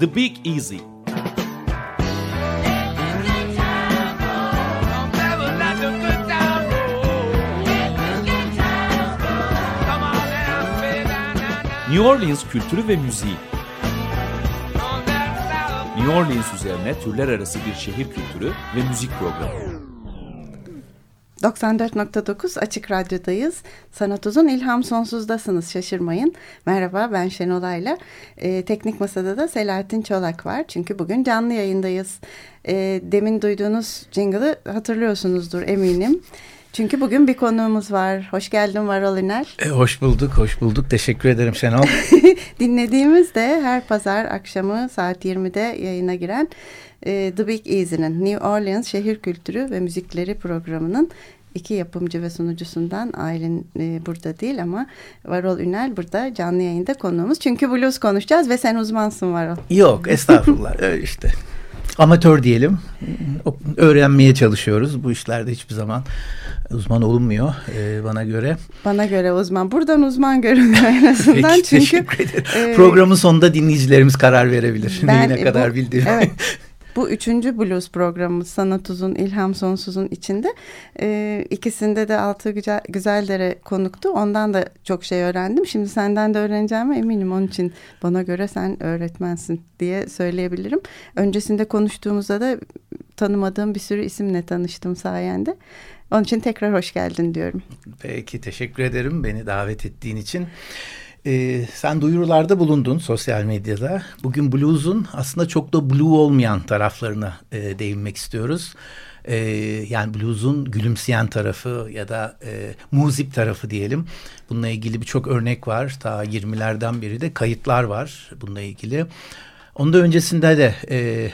The Big Easy. New Orleans kültürü ve müziği. New Orleans üzerine türler arası bir şehir kültürü ve müzik programı. 94.9 Açık Radyo'dayız. Sanat Uzun İlham Sonsuz'dasınız şaşırmayın. Merhaba ben Şenolay'la. E, teknik Masada da Selahattin Çolak var. Çünkü bugün canlı yayındayız. E, demin duyduğunuz jingle'ı hatırlıyorsunuzdur eminim. Çünkü bugün bir konuğumuz var. Hoş geldin Varol Ünel. E, hoş bulduk, hoş bulduk. Teşekkür ederim Şenol. Dinlediğimiz de her pazar akşamı saat 20'de yayına giren e, The Big Easy'nin New Orleans Şehir Kültürü ve Müzikleri programının iki yapımcı ve sunucusundan Aylin e, burada değil ama Varol Ünel burada canlı yayında konuğumuz. Çünkü blues konuşacağız ve sen uzmansın Varol. Yok estağfurullah işte amatör diyelim. Öğrenmeye çalışıyoruz. Bu işlerde hiçbir zaman uzman olunmuyor e, bana göre. Bana göre uzman. Buradan uzman görünüyor en azından. Peki, Çünkü teşekkür ederim. E, Programın sonunda dinleyicilerimiz karar verebilir. Ben, ne kadar bildiğimi. Evet. Bu üçüncü blues programımız Sanat Uzun, İlham Sonsuz'un içinde. E, ikisinde de Altı Güzel, Güzeldere konuktu. Ondan da çok şey öğrendim. Şimdi senden de öğreneceğime eminim. Onun için bana göre sen öğretmensin diye söyleyebilirim. Öncesinde konuştuğumuzda da tanımadığım bir sürü isimle tanıştım sayende. Onun için tekrar hoş geldin diyorum. Peki teşekkür ederim beni davet ettiğin için. Ee, sen duyurularda bulundun sosyal medyada. Bugün blues'un aslında çok da blue olmayan taraflarına e, değinmek istiyoruz. Ee, yani blues'un gülümseyen tarafı ya da e, muzip tarafı diyelim. Bununla ilgili birçok örnek var. Ta 20'lerden beri de kayıtlar var bununla ilgili. Onda öncesinde de e,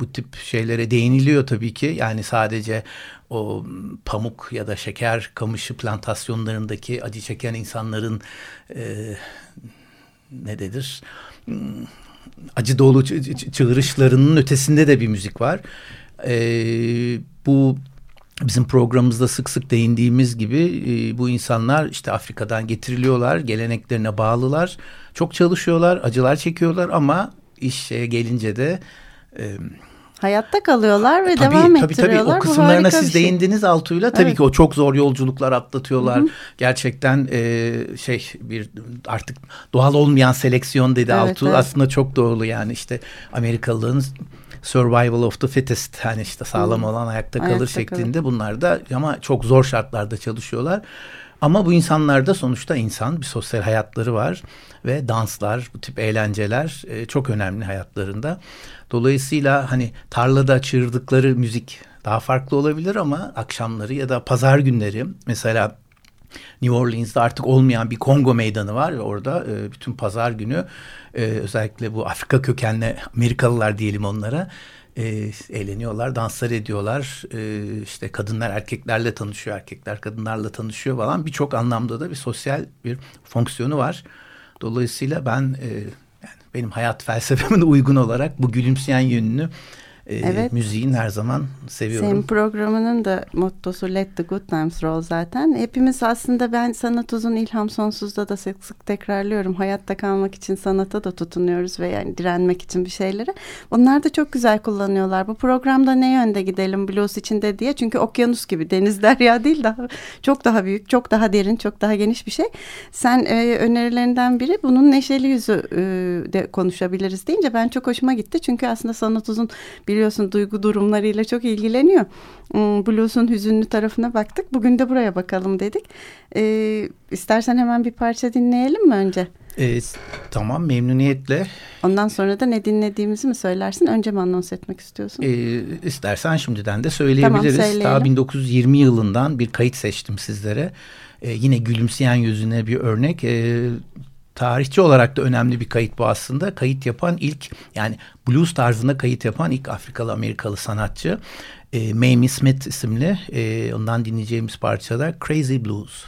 bu tip şeylere değiniliyor tabii ki. Yani sadece o pamuk ya da şeker kamışı plantasyonlarındaki acı çeken insanların e, ne dedir acı dolu çığırışlarının ötesinde de bir müzik var. E, bu bizim programımızda sık sık değindiğimiz gibi e, bu insanlar işte Afrika'dan getiriliyorlar, geleneklerine bağlılar, çok çalışıyorlar, acılar çekiyorlar ama iş şeye gelince de e, hayatta kalıyorlar ve tabii, devam tabii, ettiriyorlar. Tabii o kısımlarına siz şey. değindiniz Altuğ'yla. Tabii evet. ki o çok zor yolculuklar atlatıyorlar. Hı -hı. Gerçekten e, şey bir artık doğal olmayan seleksiyon dedi evet, Altuğ. Evet. Aslında çok doğru yani işte Amerikalıların survival of the fittest hani işte sağlam olan ayakta kalır ayakta şeklinde kalır. bunlar da ama çok zor şartlarda çalışıyorlar. Ama bu insanlar da sonuçta insan bir sosyal hayatları var ve danslar bu tip eğlenceler e, çok önemli hayatlarında. Dolayısıyla hani tarlada çığırdıkları müzik daha farklı olabilir ama akşamları ya da pazar günleri mesela New Orleans'da artık olmayan bir Kongo meydanı var ve orada e, bütün pazar günü e, özellikle bu Afrika kökenli Amerikalılar diyelim onlara e, eğleniyorlar, danslar ediyorlar. E, işte kadınlar erkeklerle tanışıyor, erkekler kadınlarla tanışıyor falan. Birçok anlamda da bir sosyal bir fonksiyonu var. Dolayısıyla ben e, yani benim hayat felsefemin uygun olarak bu gülümseyen yönünü e, evet. müziğin her zaman seviyorum. Senin programının da mottosu Let the Good Times Roll zaten. Hepimiz aslında ben sanat uzun ilham sonsuzda da sık sık tekrarlıyorum. Hayatta kalmak için sanata da tutunuyoruz ve yani direnmek için bir şeylere. Onlar da çok güzel kullanıyorlar. Bu programda ne yönde gidelim blues içinde diye. Çünkü okyanus gibi deniz derya değil daha çok daha büyük, çok daha derin, çok daha geniş bir şey. Sen e, önerilerinden biri bunun neşeli yüzü e, de konuşabiliriz deyince ben çok hoşuma gitti. Çünkü aslında sanat uzun biliyorsun duygu durumlarıyla çok ilgileniyor. Hmm, blues'un hüzünlü tarafına baktık. Bugün de buraya bakalım dedik. Ee, istersen hemen bir parça dinleyelim mi önce? E, tamam memnuniyetle. Ondan sonra da ne dinlediğimizi mi söylersin? Önce mi anons etmek istiyorsun? E, istersen şimdiden de söyleyebiliriz. Tamam, Daha 1920 yılından bir kayıt seçtim sizlere. E, yine gülümseyen yüzüne bir örnek. E, tarihçi olarak da önemli bir kayıt bu aslında. Kayıt yapan ilk yani blues tarzında kayıt yapan ilk Afrikalı Amerikalı sanatçı e, Mamie Smith isimli e, ondan dinleyeceğimiz parçada Crazy Blues.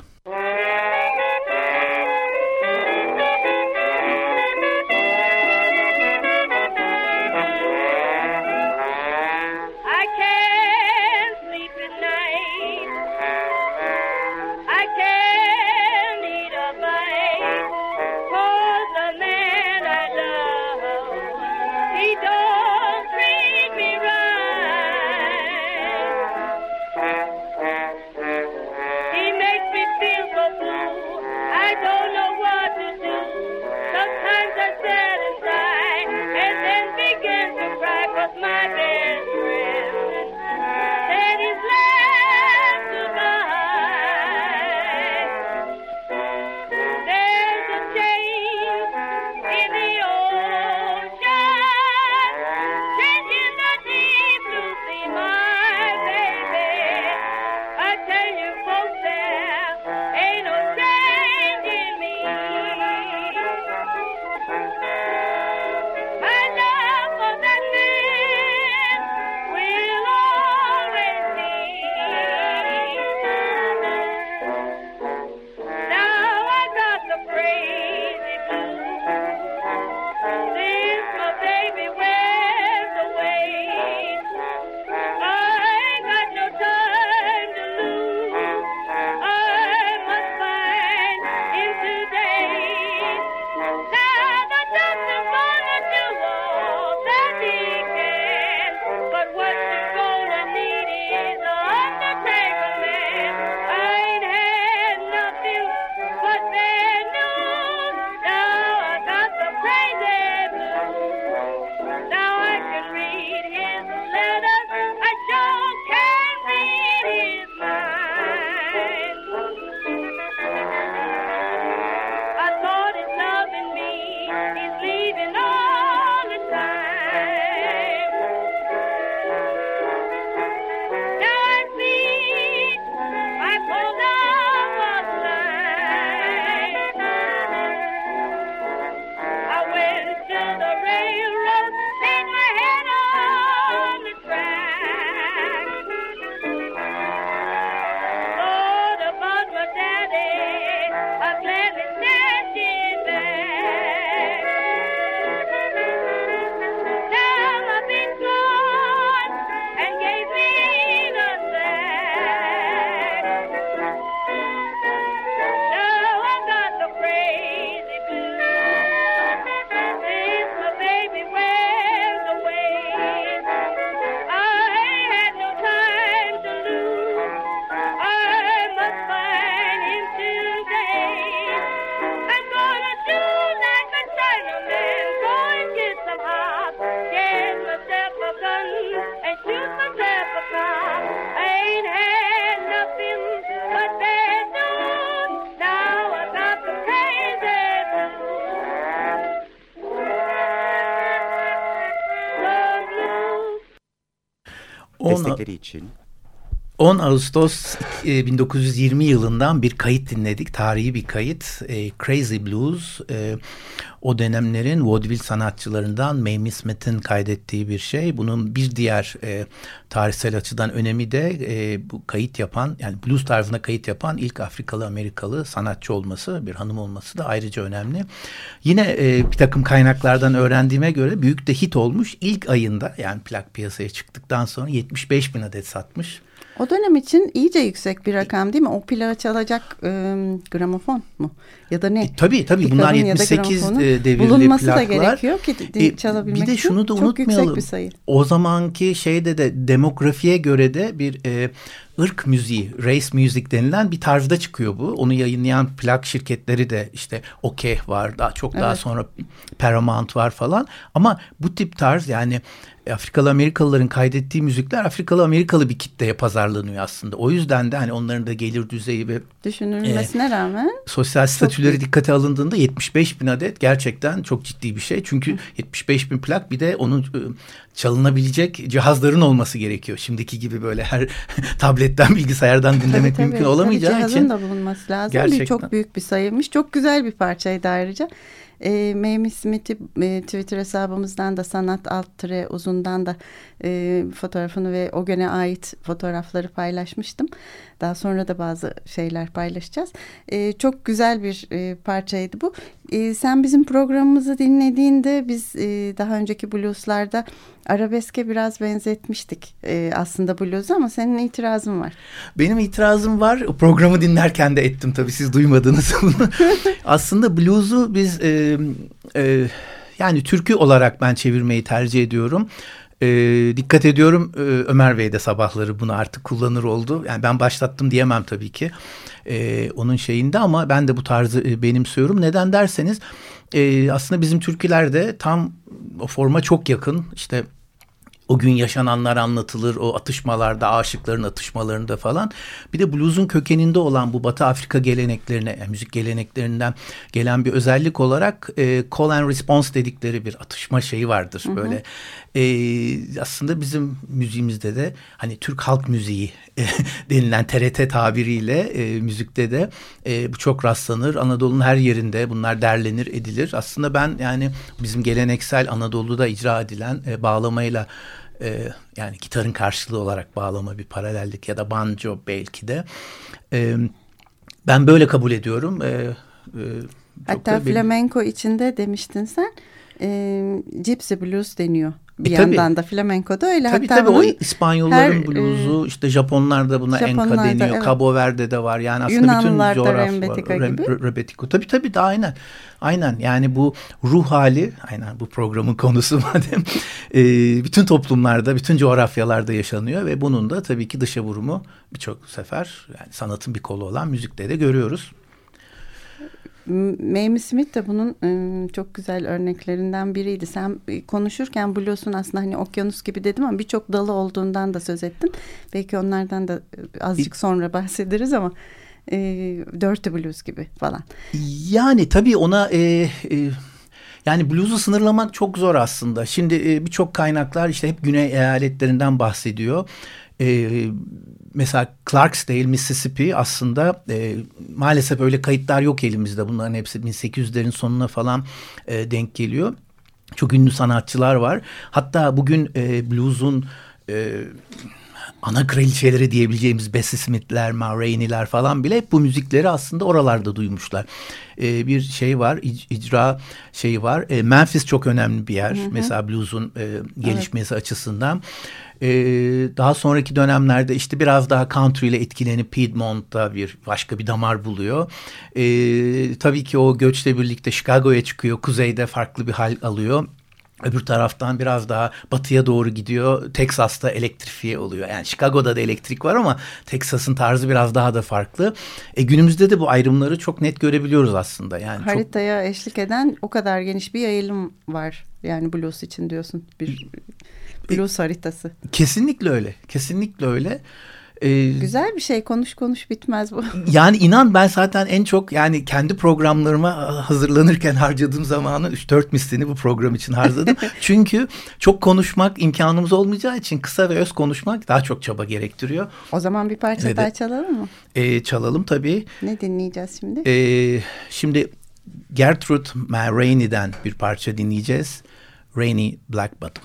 Destekleri için 10 Ağustos 1920 e, yılından bir kayıt dinledik. Tarihi bir kayıt. E, Crazy Blues. E, o dönemlerin vaudeville sanatçılarından Mamie Smith'in kaydettiği bir şey. Bunun bir diğer tarihsel açıdan önemi de bu kayıt yapan yani blues tarzına kayıt yapan ilk Afrikalı Amerikalı sanatçı olması bir hanım olması da ayrıca önemli. Yine bir takım kaynaklardan öğrendiğime göre büyük de hit olmuş. ilk ayında yani plak piyasaya çıktıktan sonra 75 bin adet satmış. O dönem için iyice yüksek bir rakam değil mi? O plağı çalacak e, gramofon mu? Ya da ne? E, tabii tabii bunlar 78 e, devirli bulunması plaklar. da gerekiyor ki e, çalabilmek Bir de şunu da Çok unutmayalım. yüksek bir sayı. O zamanki şeyde de demografiye göre de bir e, ırk müziği, race music denilen bir tarzda çıkıyor bu. Onu yayınlayan plak şirketleri de işte Okeh var, daha çok daha evet. sonra Paramount var falan. Ama bu tip tarz yani Afrikalı Amerikalıların kaydettiği müzikler Afrikalı Amerikalı bir kitleye pazarlanıyor aslında. O yüzden de hani onların da gelir düzeyi ve düşünülmesine e, rağmen sosyal statüleri büyük. dikkate alındığında 75 bin adet gerçekten çok ciddi bir şey. Çünkü Hı. 75 bin plak bir de onun e, çalınabilecek cihazların olması gerekiyor. Şimdiki gibi böyle her tabletten bilgisayardan dinlemek tabii, mümkün tabii. olamayacağı tabii, cihazın için. Cihazın da bulunması lazım. Gerçekten. Bir, çok büyük bir sayıymış. Çok güzel bir parçaydı ayrıca. E, Mamie Smith'i e, Twitter hesabımızdan da sanat alt tire uzundan da e, fotoğrafını ve o güne ait fotoğrafları paylaşmıştım. Daha sonra da bazı şeyler paylaşacağız. E, çok güzel bir e, parçaydı bu. E, sen bizim programımızı dinlediğinde biz e, daha önceki blueslarda arabeske biraz benzetmiştik e, aslında blues'u ama senin itirazın var. Benim itirazım var. Programı dinlerken de ettim tabii siz duymadınız bunu. aslında blues'u biz e, e, yani türkü olarak ben çevirmeyi tercih ediyorum. E, dikkat ediyorum e, Ömer Bey de sabahları bunu artık kullanır oldu. Yani ben başlattım diyemem tabii ki e, onun şeyinde ama ben de bu tarzı e, benimsiyorum. Neden derseniz e, aslında bizim türkülerde tam o forma çok yakın. İşte o gün yaşananlar anlatılır o atışmalarda aşıkların atışmalarında falan. Bir de blues'un kökeninde olan bu Batı Afrika geleneklerine yani müzik geleneklerinden gelen bir özellik olarak e, call and response dedikleri bir atışma şeyi vardır. Hı hı. Böyle e, aslında bizim müziğimizde de hani Türk halk müziği e, denilen TRT tabiriyle e, müzikte de e, bu çok rastlanır. Anadolu'nun her yerinde bunlar derlenir edilir. Aslında ben yani bizim geleneksel Anadolu'da icra edilen e, bağlamayla e, yani gitarın karşılığı olarak bağlama bir paralellik ya da banjo belki de e, ben böyle kabul ediyorum. E, e, Hatta flamenco benim... içinde demiştin sen e, Gypsy Blues deniyor bir e, yandan da flamenco da öyle. Tabii Hatta tabii o İspanyolların her, bluzu e, işte Japonlarda buna enka deniyor. Evet. Cabo Verde'de var. Yani aslında bütün coğrafya Rebetiko gibi. Rebetiko. Tabii tabii de aynen. Aynen yani bu ruh hali aynen bu programın konusu madem e, bütün toplumlarda bütün coğrafyalarda yaşanıyor ve bunun da tabii ki dışa vurumu birçok sefer yani sanatın bir kolu olan müzikte de görüyoruz. Mamie Smith de bunun ıı, çok güzel örneklerinden biriydi. Sen konuşurken blues'un aslında hani okyanus gibi dedim ama birçok dalı olduğundan da söz ettin. Belki onlardan da ıı, azıcık sonra bahsederiz ama e, Dirty Blues gibi falan. Yani tabii ona e, e, Yani blues'u sınırlamak çok zor aslında. Şimdi e, birçok kaynaklar işte hep güney eyaletlerinden bahsediyor. E, mesela Clarksdale, Mississippi aslında e, maalesef öyle kayıtlar yok elimizde. Bunların hepsi 1800'lerin sonuna falan e, denk geliyor. Çok ünlü sanatçılar var. Hatta bugün e, blues'un e, ana kraliçeleri diyebileceğimiz Bessie Smith'ler, Ma Rainey'ler falan bile hep bu müzikleri aslında oralarda duymuşlar. E, bir şey var, ic icra şeyi var. E, Memphis çok önemli bir yer. Hı hı. Mesela blues'un e, gelişmesi evet. açısından. E, daha sonraki dönemlerde işte biraz daha country ile etkilenip Piedmont'ta bir başka bir damar buluyor. E, tabii ki o göçle birlikte Chicago'ya çıkıyor. Kuzeyde farklı bir hal alıyor. Öbür taraftan biraz daha batıya doğru gidiyor. Texas'ta elektrifiye oluyor. Yani Chicago'da da elektrik var ama Texas'ın tarzı biraz daha da farklı. E, günümüzde de bu ayrımları çok net görebiliyoruz aslında. Yani Haritaya çok... eşlik eden o kadar geniş bir yayılım var. Yani blues için diyorsun. Bir e, blues haritası. Kesinlikle öyle. Kesinlikle öyle. Ee, Güzel bir şey konuş konuş bitmez bu. Yani inan ben zaten en çok yani kendi programlarıma hazırlanırken harcadığım zamanın 3-4 mislini bu program için harcadım. Çünkü çok konuşmak imkanımız olmayacağı için kısa ve öz konuşmak daha çok çaba gerektiriyor. O zaman bir parça evet. daha çalalım mı? Ee, çalalım tabii. Ne dinleyeceğiz şimdi? Ee, şimdi Gertrude Rainey'den bir parça dinleyeceğiz. Rainy Black Bottom.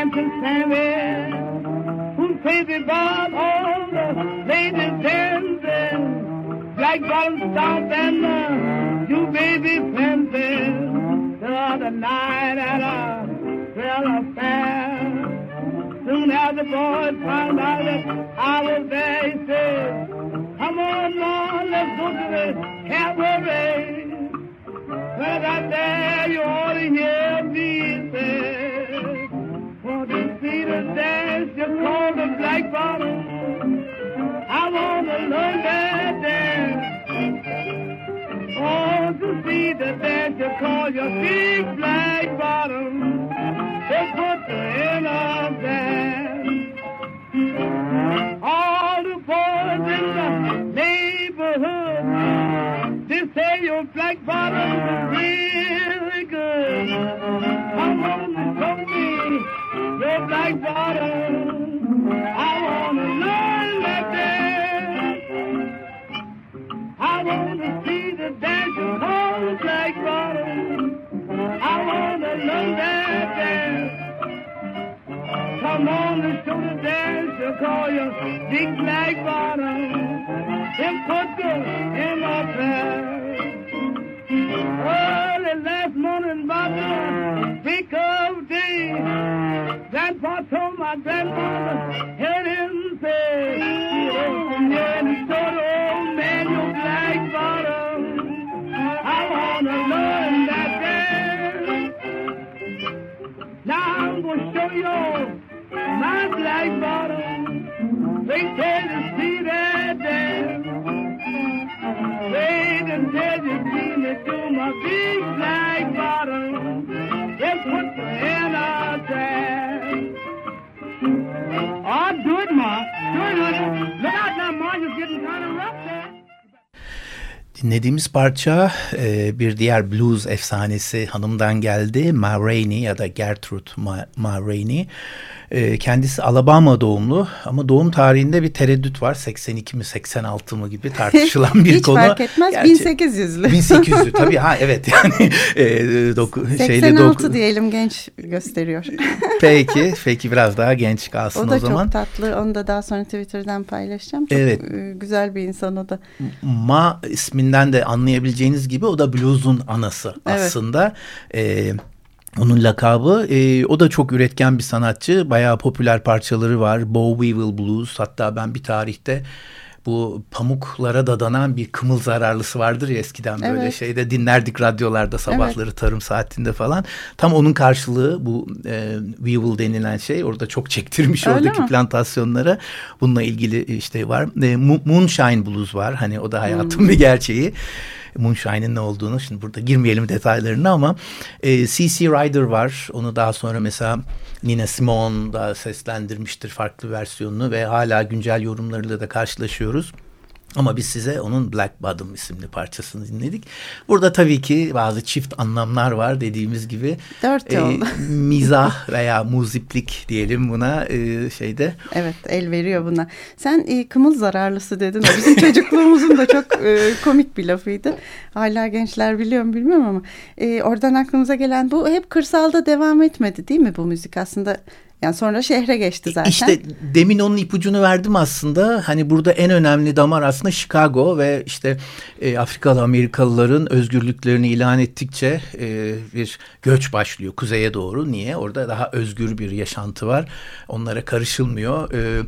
Samson Samuel, who's praised God all the ladies dancing, black bottom stars and uh, you baby fences. The other night at a trail affair, soon as the boys found out that I was there, he said, come on, Lord, let's go to the cabaret. When I got there, you ought to hear everybody. I wanna learn that dance. Oh, to see the dance you call your big black bottom. They put the end of that. All the boys in the neighborhood, they say your black bottom's really good. Come on and show me your black bottom. Come on and to the dance, they'll call you Dick Black Bottom. Him put good in my pants. Early last morning, about the peak of day, Grandpa told my grandmother, heard him say, yeah. black bottom. They tell you see that dance. Wait tell you see me do my big black bottom. Just put the in a dance. Oh, do it, Ma. Do it, honey. Look out now, Ma. You're getting kind of rough there. Dinlediğimiz parça e, bir diğer blues efsanesi hanımdan geldi. Ma Rainey ya da Gertrude Ma, Ma Rainey. E, kendisi Alabama doğumlu ama doğum tarihinde bir tereddüt var. 82 mi 86 mı gibi tartışılan bir Hiç konu. Hiç fark etmez. Gerçi, 1800'lü. 1800'lü tabii ha evet yani. E, doku, 86 şeyde doku... diyelim genç gösteriyor. peki peki biraz daha genç kalsın o, o zaman. O da çok tatlı. Onu da daha sonra Twitter'dan paylaşacağım. Çok evet. E, güzel bir insan o da. Ma isminden de anlayabileceğiniz gibi o da blues'un anası evet. aslında. Evet. Onun lakabı e, o da çok üretken bir sanatçı. Bayağı popüler parçaları var. Bow Weevil Blues hatta ben bir tarihte bu pamuklara dadanan bir kımıl zararlısı vardır ya eskiden böyle evet. şeyde dinlerdik radyolarda sabahları evet. tarım saatinde falan. Tam onun karşılığı bu e, Weevil denilen şey orada çok çektirmiş Öyle oradaki mi? plantasyonlara. Bununla ilgili işte var. E, Moonshine Blues var. Hani o da hayatın hmm. bir gerçeği. Moonshine'in ne olduğunu şimdi burada girmeyelim detaylarına ama e, C.C. Rider var. Onu daha sonra mesela Nina Simone da seslendirmiştir farklı versiyonunu ve hala güncel yorumlarıyla da karşılaşıyoruz. Ama biz size onun Black Bottom isimli parçasını dinledik. Burada tabii ki bazı çift anlamlar var dediğimiz gibi. Dört yol. E, mizah veya muziplik diyelim buna e, şeyde. Evet el veriyor buna. Sen e, kımıl zararlısı dedin. Bizim çocukluğumuzun da çok e, komik bir lafıydı. Hala gençler biliyor mu bilmiyorum ama. E, oradan aklımıza gelen bu hep kırsalda devam etmedi değil mi bu müzik aslında? Yani sonra şehre geçti zaten. İşte demin onun ipucunu verdim aslında. Hani burada en önemli damar aslında Chicago ve işte e, Afrikalı Amerikalıların özgürlüklerini ilan ettikçe e, bir göç başlıyor kuzeye doğru. Niye? Orada daha özgür bir yaşantı var. Onlara karışılmıyor. E,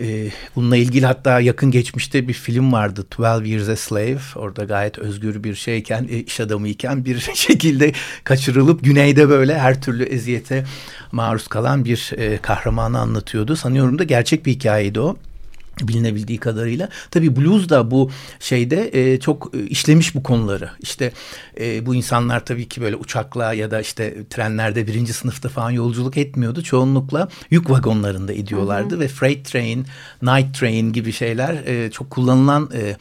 e, bununla ilgili hatta yakın geçmişte bir film vardı 12 Years a Slave. Orada gayet özgür bir şeyken, e, iş adamıyken bir şekilde kaçırılıp güneyde böyle her türlü eziyete maruz kalan bir e, kahramanı anlatıyordu. Sanıyorum da gerçek bir hikayeydi o bilinebildiği kadarıyla. Tabii blues da bu şeyde e, çok e, işlemiş bu konuları. İşte e, bu insanlar tabii ki böyle uçakla ya da işte trenlerde birinci sınıfta falan yolculuk etmiyordu. Çoğunlukla yük vagonlarında ediyorlardı hı hı. ve freight train, night train gibi şeyler e, çok kullanılan e,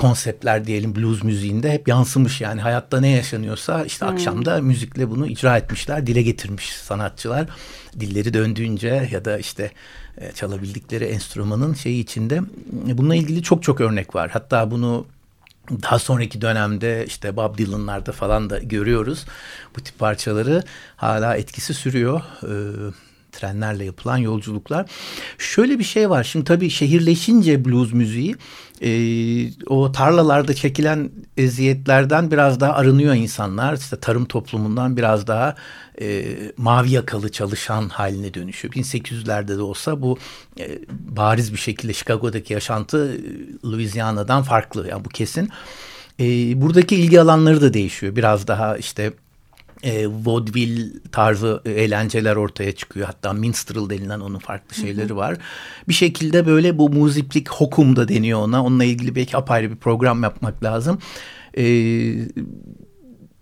konseptler diyelim blues müziğinde hep yansımış yani hayatta ne yaşanıyorsa işte hmm. akşamda müzikle bunu icra etmişler dile getirmiş sanatçılar dilleri döndüğünce ya da işte e, çalabildikleri enstrümanın şeyi içinde bununla ilgili çok çok örnek var hatta bunu daha sonraki dönemde işte Bob Dylan'larda falan da görüyoruz bu tip parçaları hala etkisi sürüyor. Ee, trenlerle yapılan yolculuklar. Şöyle bir şey var. Şimdi tabii şehirleşince blues müziği e, o tarlalarda çekilen eziyetlerden biraz daha arınıyor insanlar. İşte tarım toplumundan biraz daha e, mavi yakalı çalışan haline dönüşüyor. 1800'lerde de olsa bu e, bariz bir şekilde Chicago'daki yaşantı Louisiana'dan farklı. Yani bu kesin. E, buradaki ilgi alanları da değişiyor. Biraz daha işte e, vaudeville tarzı e, eğlenceler ortaya çıkıyor. Hatta minstrel denilen onun farklı şeyleri var. Bir şekilde böyle bu muziplik hokum da deniyor ona. Onunla ilgili belki apayrı bir program yapmak lazım. E,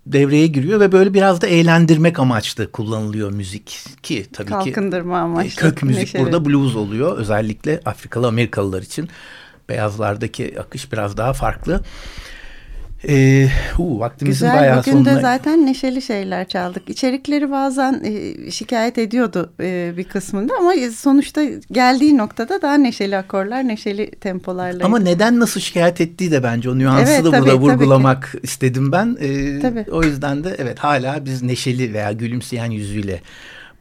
devreye giriyor ve böyle biraz da eğlendirmek amaçlı kullanılıyor müzik ki tabii Kalkındırma ki Kalkındırma amaçlı. kök müzik neşeli. burada blues oluyor özellikle Afrikalı Amerikalılar için beyazlardaki akış biraz daha farklı. E, uu, vaktimizin Güzel, bayağı bugün sonuna... de zaten neşeli şeyler çaldık. İçerikleri bazen e, şikayet ediyordu e, bir kısmında ama sonuçta geldiği noktada daha neşeli akorlar, neşeli tempolarla. Ama neden nasıl şikayet ettiği de bence o nüansı evet, da tabii, burada vurgulamak istedim ben. E, tabii. O yüzden de evet hala biz neşeli veya gülümseyen yüzüyle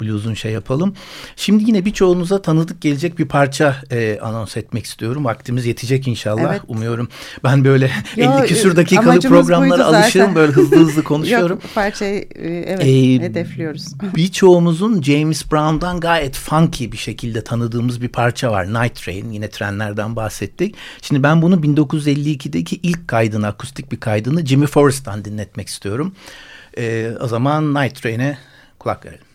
blues'un şey yapalım. Şimdi yine birçoğunuza tanıdık gelecek bir parça e, anons etmek istiyorum. Vaktimiz yetecek inşallah. Evet. Umuyorum. Ben böyle Yo, 50 küsür dakikalık programlara alışığım. Böyle hızlı hızlı konuşuyorum. Yok parçayı e, evet ee, hedefliyoruz. Birçoğumuzun James Brown'dan gayet funky bir şekilde tanıdığımız bir parça var. Night Train. Yine trenlerden bahsettik. Şimdi ben bunu 1952'deki ilk kaydını, akustik bir kaydını Jimmy Forrest'tan dinletmek istiyorum. Ee, o zaman Night Train'e kulak verelim.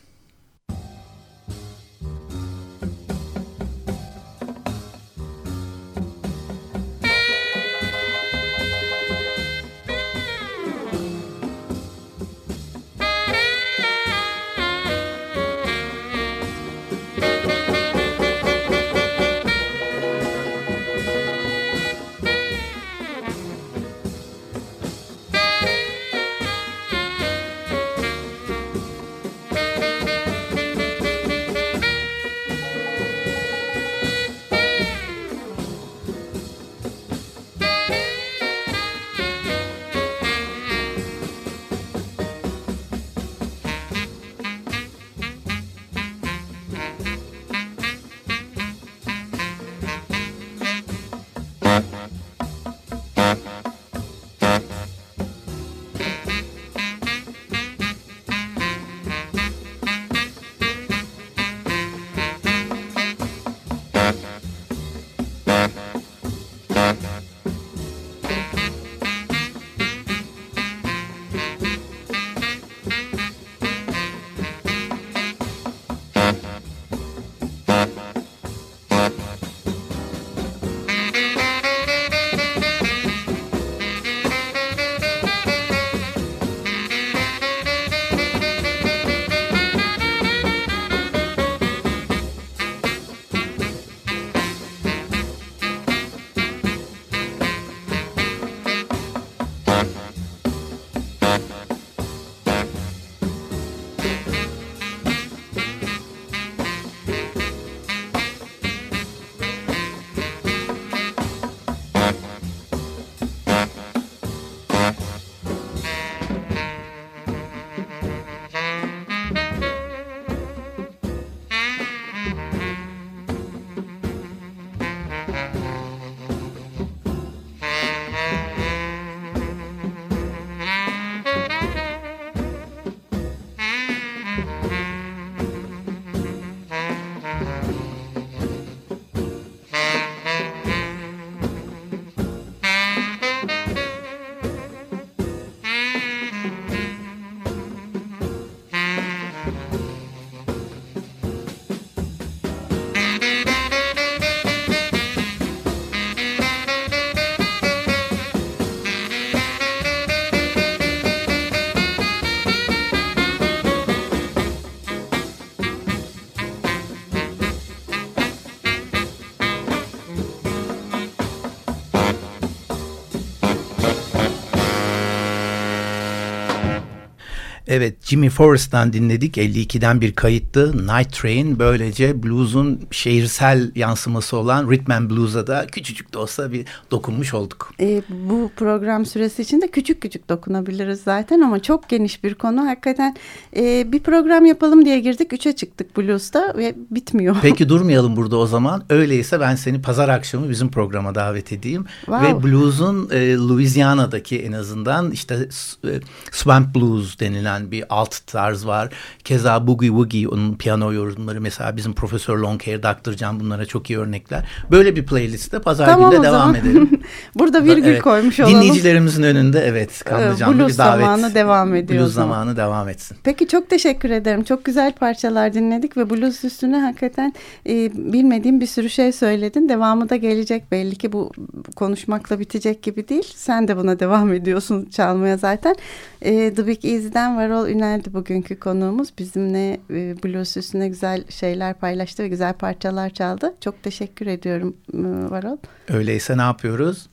Evet Jimmy Forrest'tan dinledik. 52'den bir kayıttı. Night Train böylece blues'un şehirsel yansıması olan Rhythm and Blues'a da küçücük de olsa bir dokunmuş olduk. E, bu program süresi içinde küçük küçük dokunabiliriz zaten ama çok geniş bir konu. Hakikaten e, bir program yapalım diye girdik. Üçe çıktık blues'ta ve bitmiyor. Peki durmayalım burada o zaman. Öyleyse ben seni pazar akşamı bizim programa davet edeyim. Wow. Ve blues'un e, Louisiana'daki en azından işte e, swamp blues denilen bir alt tarz var. Keza Boogie Woogie onun piyano yorumları mesela bizim Profesör Longhair, Dr. Can bunlara çok iyi örnekler. Böyle bir playlistte pazar tamam, günde devam edelim. Burada virgül evet. koymuş olalım. Dinleyicilerimizin önünde evet kanlı canlı blues bir davet. zamanı devam ediyor. Blues zamanı devam etsin. Peki çok teşekkür ederim. Çok güzel parçalar dinledik ve blues üstüne hakikaten e, bilmediğim bir sürü şey söyledin. Devamı da gelecek belli ki bu konuşmakla bitecek gibi değil. Sen de buna devam ediyorsun çalmaya zaten. E, The Big Easy'den Varol Ünel'di bugünkü konuğumuz. Bizimle e, blues üstüne güzel şeyler paylaştı ve güzel parçalar çaldı. Çok teşekkür ediyorum e, Varol. Öyleyse ne yapıyoruz?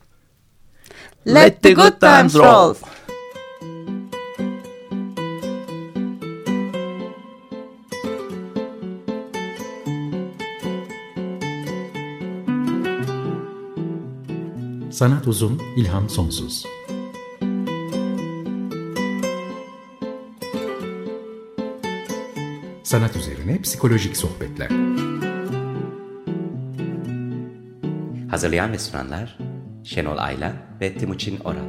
Let, Let the, the good times roll. roll. Sanat uzun, ilham sonsuz. Sanat üzerine psikolojik sohbetler. Hazırlayan ve sunanlar Şenol Ayla ve Timuçin Oral.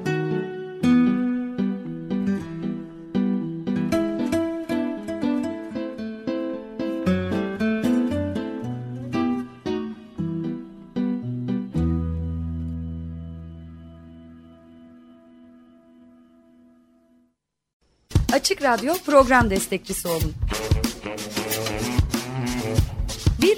Açık Radyo program destekçisi olun.